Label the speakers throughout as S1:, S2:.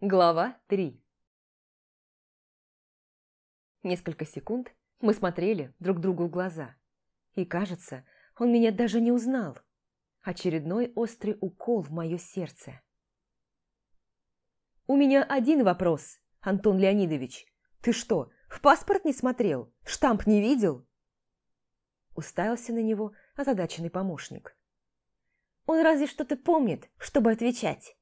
S1: Глава 3 Несколько секунд мы смотрели друг другу в глаза. И, кажется, он меня даже не узнал. Очередной острый укол в мое сердце. «У меня один вопрос, Антон Леонидович. Ты что, в паспорт не смотрел? Штамп не видел?» Уставился на него озадаченный помощник.
S2: «Он разве что-то помнит, чтобы отвечать?»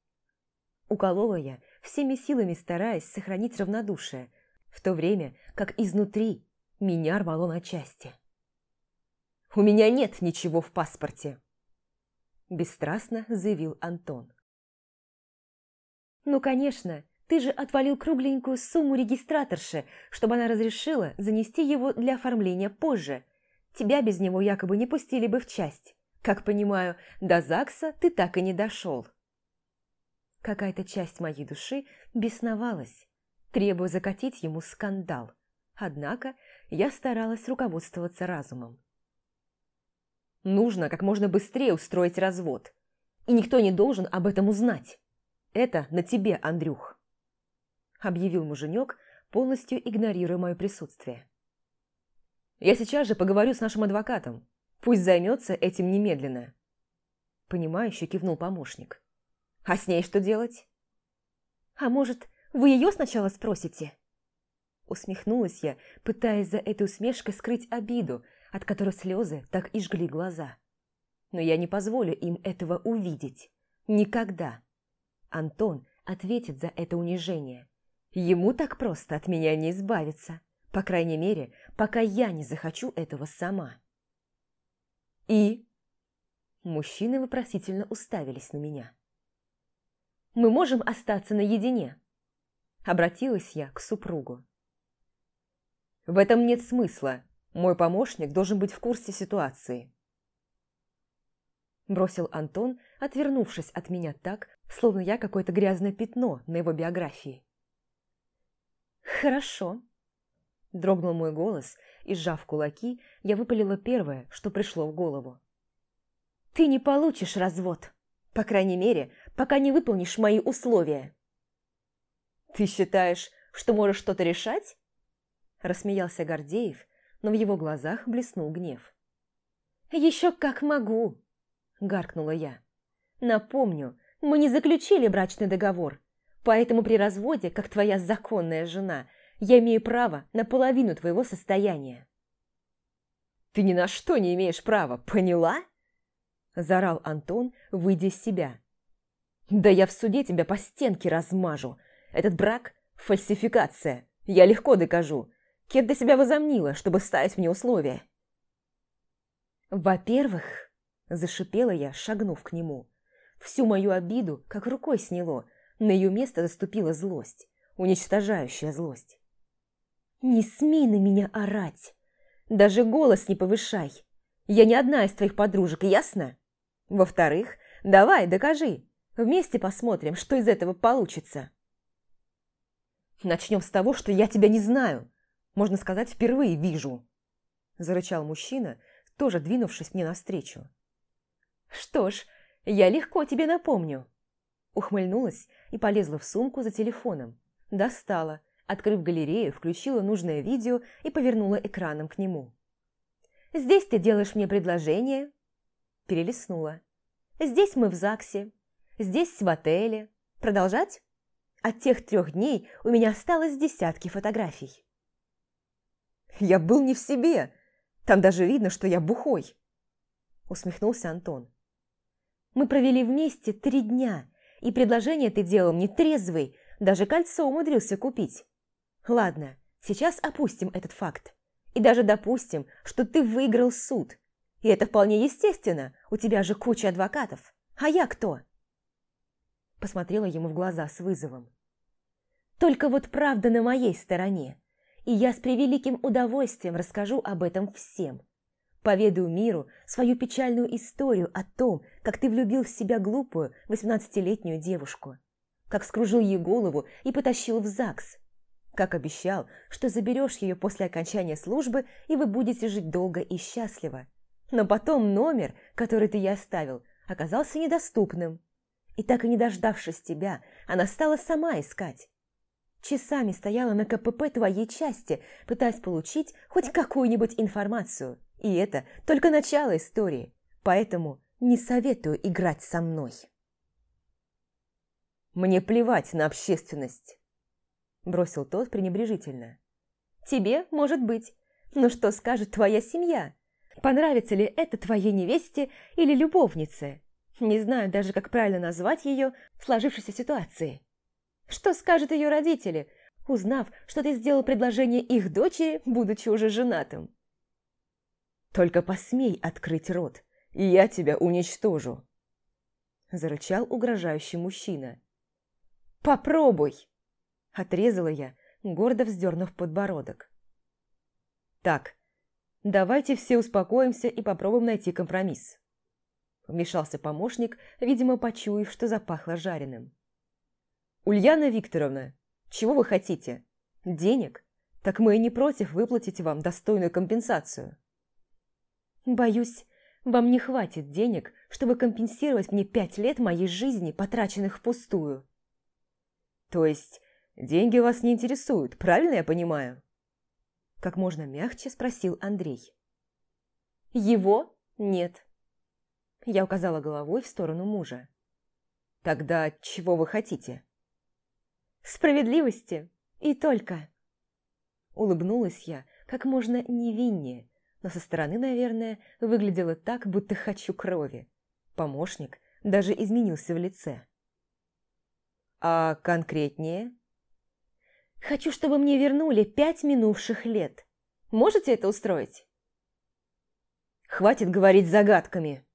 S1: Уколола я, всеми силами стараясь сохранить равнодушие, в то время как изнутри меня рвало на части. «У меня нет ничего в паспорте», – бесстрастно заявил Антон.
S2: «Ну, конечно, ты же отвалил кругленькую сумму регистраторше, чтобы она разрешила занести его для оформления позже. Тебя без него якобы не пустили бы в часть. Как понимаю, до ЗАГСа ты так и не дошел». Какая-то часть моей души бесновалась, требуя закатить ему скандал. Однако я старалась руководствоваться разумом.
S1: Нужно как можно быстрее устроить развод. И никто не должен об этом узнать. Это на тебе, Андрюх. Объявил муженек, полностью игнорируя мое присутствие. Я сейчас же поговорю с нашим адвокатом. Пусть займется этим немедленно. Понимающе кивнул помощник. А с ней что делать?
S2: А может, вы ее сначала спросите?
S1: Усмехнулась я, пытаясь за этой усмешкой скрыть обиду, от которой слезы так и жгли глаза. Но я не позволю им этого увидеть. Никогда. Антон ответит за это унижение. Ему так просто от меня не избавиться. По крайней мере, пока я не захочу этого сама. И... Мужчины вопросительно уставились на меня мы можем остаться наедине?» Обратилась я к супругу. «В этом нет смысла. Мой помощник должен быть в курсе ситуации». Бросил Антон, отвернувшись от меня так, словно я какое-то грязное пятно на его биографии.
S2: «Хорошо», – дрогнул мой голос, и, сжав кулаки, я выпалила первое, что пришло в голову. «Ты не получишь развод!» По крайней мере, пока не выполнишь мои условия.
S1: «Ты считаешь, что можешь что-то решать?» Рассмеялся Гордеев, но в его глазах блеснул гнев.
S2: «Еще как могу!» – гаркнула я. «Напомню, мы не заключили брачный договор, поэтому при разводе, как твоя законная жена, я имею право на половину твоего состояния».
S1: «Ты ни на что не имеешь права, поняла?» Заорал Антон, выйдя из себя. «Да я в суде тебя по стенке размажу. Этот брак – фальсификация. Я легко докажу. Кем ты себя возомнила, чтобы ставить мне условия?»
S2: «Во-первых», – зашипела я, шагнув к нему, всю мою обиду как рукой сняло, на ее место заступила злость, уничтожающая злость. «Не смей на меня орать! Даже голос не повышай! Я не одна из твоих подружек, ясно?» Во-вторых, давай, докажи. Вместе посмотрим, что из этого получится.
S1: Начнем с того, что я тебя не знаю. Можно сказать, впервые вижу. Зарычал мужчина, тоже двинувшись мне навстречу.
S2: Что ж, я легко тебе напомню. Ухмыльнулась и полезла в сумку за телефоном. Достала, открыв галерею, включила нужное видео и повернула экраном к нему. «Здесь ты делаешь мне предложение, перелистнула. Здесь мы в ЗАГСе, здесь в отеле. Продолжать? От тех трех дней у меня осталось десятки фотографий.
S1: «Я был не в себе. Там даже видно, что я бухой», – усмехнулся Антон.
S2: «Мы провели вместе три дня, и предложение ты делал мне трезвый, даже кольцо умудрился купить. Ладно, сейчас опустим этот факт. И даже допустим, что ты выиграл суд. И это вполне естественно, у тебя же куча адвокатов. А я кто?» Посмотрела ему в глаза с вызовом. «Только вот правда на моей стороне, и я с превеликим удовольствием расскажу об этом всем. Поведаю миру свою печальную историю о том, как ты влюбил в себя глупую восемнадцатилетнюю девушку, как скружил ей голову и потащил в ЗАГС, как обещал, что заберешь ее после окончания службы, и вы будете жить долго и счастливо, но потом номер, который ты ей оставил, оказался недоступным. И так и не дождавшись тебя, она стала сама искать. Часами стояла на КПП твоей части, пытаясь получить хоть какую-нибудь информацию. И это только начало истории, поэтому не советую играть со мной.
S1: «Мне плевать на общественность», – бросил тот пренебрежительно.
S2: «Тебе, может быть. Но что скажет твоя семья? Понравится ли это твоей невесте или любовнице? Не знаю даже, как правильно назвать ее в сложившейся ситуации. Что скажут ее родители, узнав, что ты сделал предложение их дочери, будучи уже женатым?
S1: «Только посмей открыть рот, и я тебя уничтожу!» Зарычал угрожающий мужчина.
S2: «Попробуй!» Отрезала я, гордо вздернув подбородок.
S1: «Так, давайте все успокоимся и попробуем найти компромисс». Вмешался помощник, видимо, почуяв, что запахло жареным. «Ульяна Викторовна, чего вы хотите? Денег? Так мы и не против выплатить вам достойную компенсацию».
S2: «Боюсь, вам не хватит денег, чтобы компенсировать мне пять лет моей жизни, потраченных впустую».
S1: «То есть деньги вас не интересуют, правильно я понимаю?» Как можно мягче спросил Андрей.
S2: «Его? Нет». Я указала головой в сторону мужа.
S1: «Тогда чего вы хотите?»
S2: Справедливости. И только.
S1: Улыбнулась я как можно невиннее, но со стороны, наверное, выглядело так, будто хочу крови. Помощник даже изменился в лице. А конкретнее?
S2: Хочу, чтобы мне вернули пять минувших лет. Можете это устроить?
S1: Хватит говорить загадками,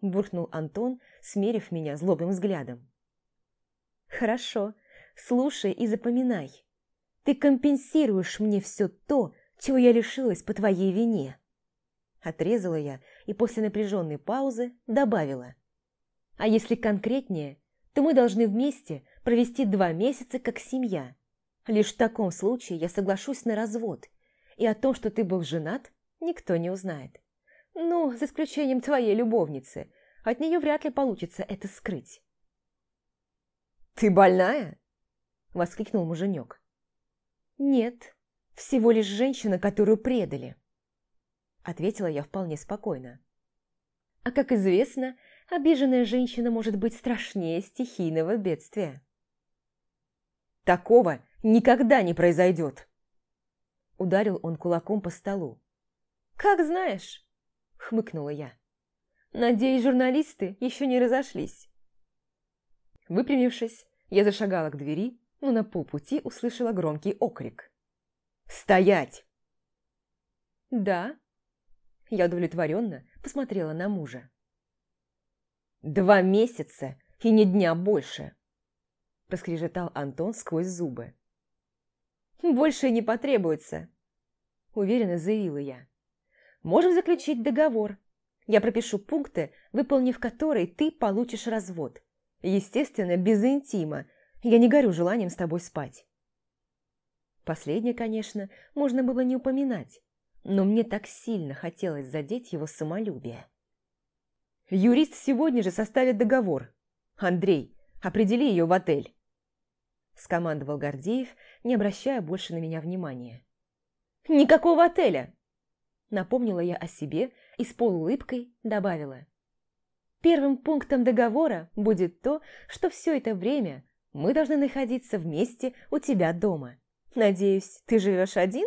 S1: буркнул Антон, смерив меня злобным взглядом.
S2: Хорошо, Слушай и запоминай. Ты компенсируешь мне все то, чего я лишилась по твоей вине. Отрезала я и после напряженной паузы добавила. А если конкретнее, то мы должны вместе провести два месяца как семья. Лишь в таком случае я соглашусь на развод, и о том, что ты был женат, никто не узнает. Ну, за исключением твоей любовницы. От нее вряд ли получится это скрыть.
S1: «Ты больная?»
S2: – воскликнул муженек. «Нет, всего лишь женщина, которую предали», – ответила я вполне спокойно. «А как известно, обиженная женщина может быть страшнее стихийного бедствия».
S1: «Такого никогда не произойдет!» Ударил он кулаком по столу.
S2: «Как знаешь!» – хмыкнула я. «Надеюсь, журналисты еще не разошлись».
S1: Выпрямившись, я зашагала к двери, но на полпути услышала громкий окрик. «Стоять!»
S2: «Да?» Я удовлетворенно посмотрела на мужа.
S1: «Два месяца и ни дня больше!» Проскрежетал Антон сквозь зубы.
S2: «Больше не потребуется!» Уверенно заявила я. «Можем заключить договор. Я пропишу пункты, выполнив которые ты получишь развод. Естественно, без интима, я не горю желанием с тобой спать. Последнее, конечно, можно было не упоминать, но мне так сильно хотелось задеть его самолюбие.
S1: Юрист сегодня же составит договор. Андрей, определи ее в отель. Скомандовал Гордеев, не обращая больше на меня внимания.
S2: «Никакого отеля!» Напомнила я о себе и с полуулыбкой добавила. Первым пунктом договора будет то, что все это время мы должны находиться вместе у тебя дома. Надеюсь, ты живешь один?»